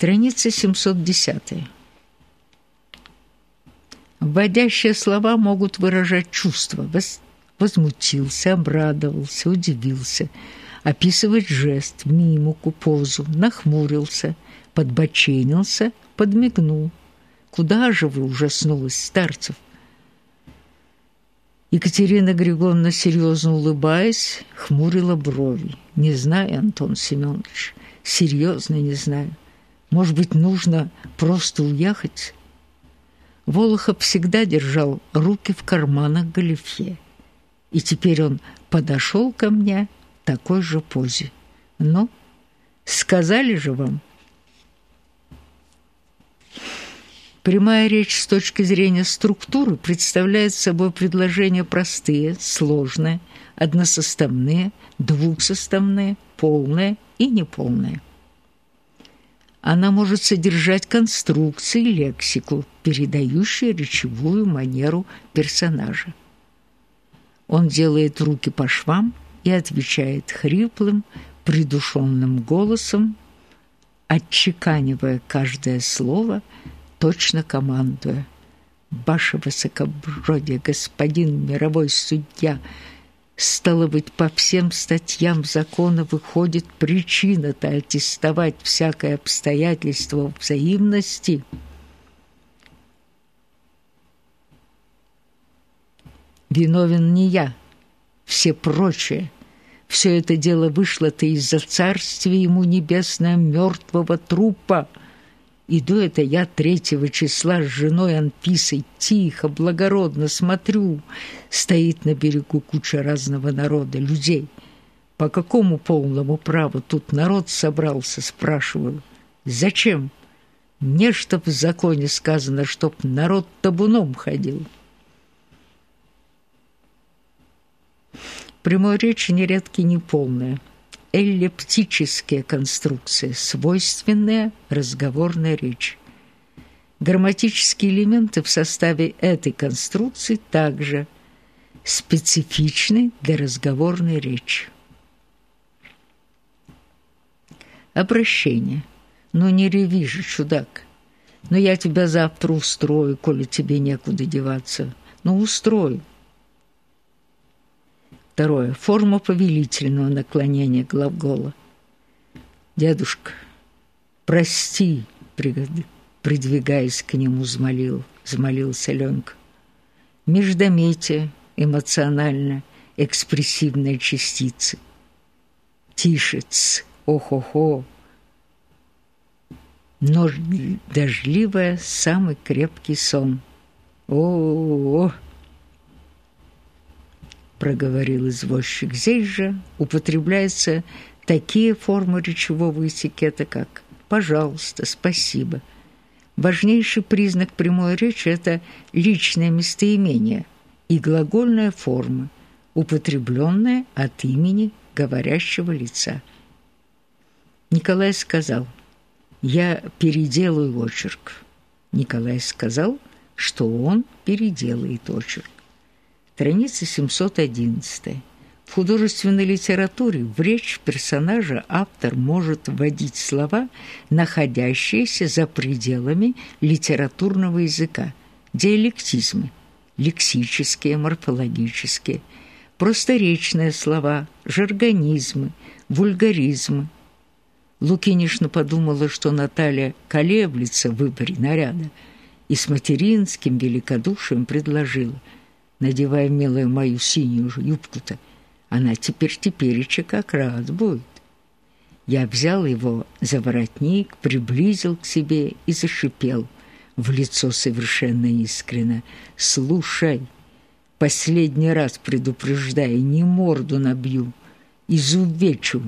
Страница 710. Вводящие слова могут выражать чувства. Возмутился, обрадовался, удивился. Описывать жест, мимику, позу, нахмурился, подбоченился, подмигнул. Куда же вы, ужаснулась старцев? Екатерина Григорьевна, серьезно улыбаясь, хмурила брови. «Не знаю, Антон Семенович, серьезно не знаю. Может быть, нужно просто уехать?» Волохов всегда держал руки в карманах галифе. И теперь он подошел ко мне в такой же позе. «Ну, сказали же вам?» Прямая речь с точки зрения структуры представляет собой предложения простые, сложные, односоставные, двухсоставные, полные и неполные. Она может содержать конструкции, лексику, передающие речевую манеру персонажа. Он делает руки по швам и отвечает хриплым, придушенным голосом, отчеканивая каждое слово, точно командуя. «Ваше высокобродие, господин мировой судья!» Стало быть, по всем статьям закона выходит причина-то аттестовать всякое обстоятельство взаимности. Виновен не я, все прочие. Все это дело вышло-то из-за царствия ему небесного мертвого трупа, Иду это я третьего числа с женой Анфисой, тихо, благородно смотрю. Стоит на берегу куча разного народа, людей. По какому полному праву тут народ собрался, спрашиваю. Зачем? Не чтоб в законе сказано, чтоб народ табуном ходил. Прямой речи нередки неполная эллиптические конструкции, свойственные разговорной речи. Грамматические элементы в составе этой конструкции также специфичны для разговорной речи. Обращение. «Ну не реви же, чудак. Но я тебя завтра устрою, коли тебе некуда деваться. Ну, устрою. Второе. Форма повелительного наклонения глагола. «Дедушка, прости», придвигаясь к нему, взмолил, взмолился Ленка. Междометие эмоционально экспрессивные частицы. Тише, ц, ох-охо. Но дождливая самый крепкий сон. О-о-о! Проговорил извозчик. Здесь же употребляются такие формы речевого этикета, как «пожалуйста», «спасибо». Важнейший признак прямой речи – это личное местоимение и глагольная форма, употребленная от имени говорящего лица. Николай сказал «Я переделаю очерк». Николай сказал, что он переделает очерк страница 711. В художественной литературе в речь персонажа автор может вводить слова, находящиеся за пределами литературного языка, диалектизмы, лексические, морфологические, просторечные слова, жаргонизмы, вульгаризмы. Лукинишна подумала, что Наталья колеблется в выборе наряда и с материнским великодушием предложила – надевая, милая, мою синюю юбку-то. Она теперь-тепереча как раз будет. Я взял его за воротник, приблизил к себе и зашипел в лицо совершенно искренно. «Слушай, последний раз предупреждаю, не морду набью, изувечу».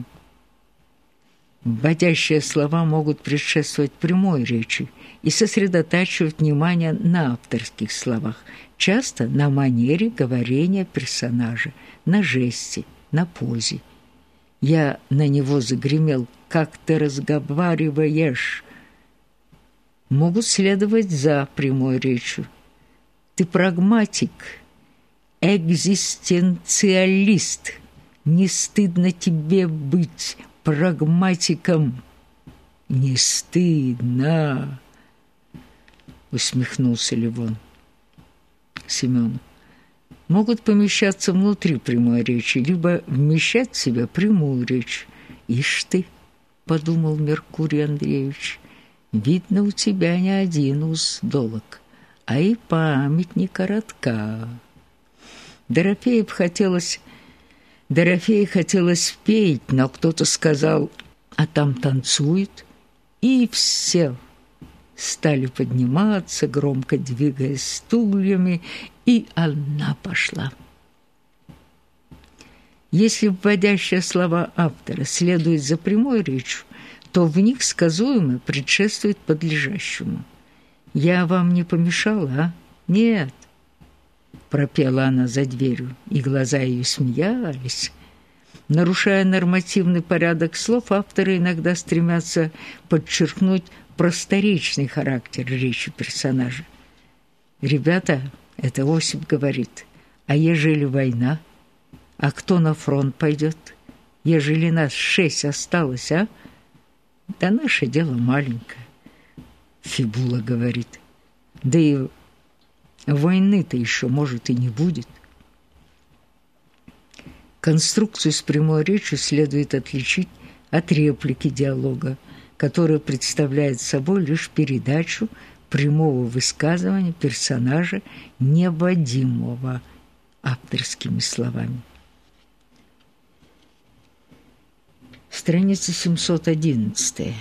Вводящие слова могут предшествовать прямой речи и сосредотачивать внимание на авторских словах – часто на манере говорения персонажа, на жесте, на позе. Я на него загремел «Как ты разговариваешь?» Могут следовать за прямой речью. Ты прагматик, экзистенциалист. Не стыдно тебе быть прагматиком. Не стыдно, усмехнулся Левон. Семен. Могут помещаться внутри прямой речи, либо вмещать в себя прямую речь. Ишь ты, подумал Меркурий Андреевич, видно, у тебя не один уз долог, а и память не коротка. Дорофеев хотелось... Дорофее хотелось петь, но кто-то сказал, а там танцует, и все стали подниматься, громко двигаясь стульями, и она пошла. Если вводящие слова автора следуют за прямой речью, то в них сказуемое предшествует подлежащему. «Я вам не помешала, а?» «Нет», – пропела она за дверью, и глаза ее смеялись. Нарушая нормативный порядок слов, авторы иногда стремятся подчеркнуть просторечный характер речи персонажа. «Ребята, это Осип говорит, а ежели война? А кто на фронт пойдет? Ежели нас шесть осталось, а? Да наше дело маленькое». Фибула говорит, да и войны-то еще, может, и не будет. Конструкцию с прямой речью следует отличить от реплики диалога, которая представляет собой лишь передачу прямого высказывания персонажа, неводимого авторскими словами. Страница 711.